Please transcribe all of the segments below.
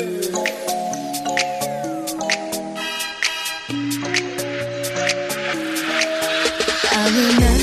I'm. never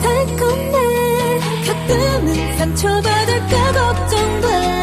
달콤해. 가끔은 상처받을까 걱정돼.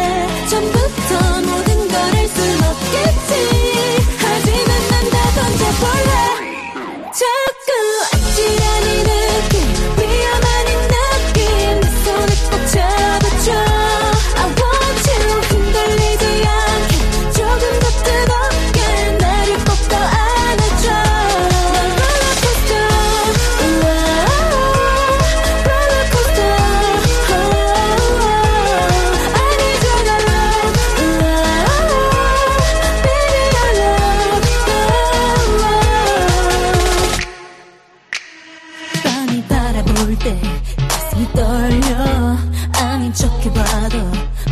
걸려. 아닌 척해봐도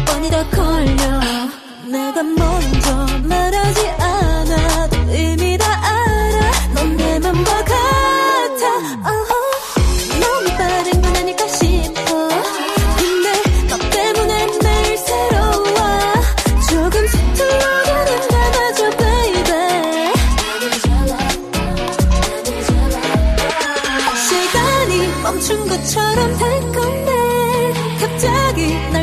뻔히 다 걸려. 내가 먼저 말하 멈춘 것처럼 될 건데 갑자기 날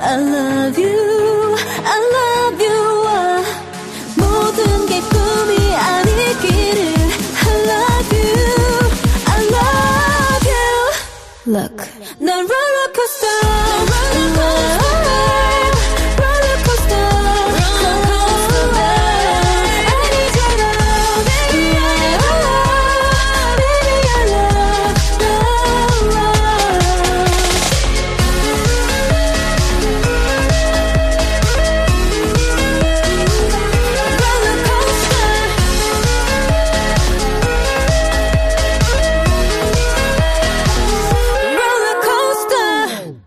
I love you. I love you. you. Look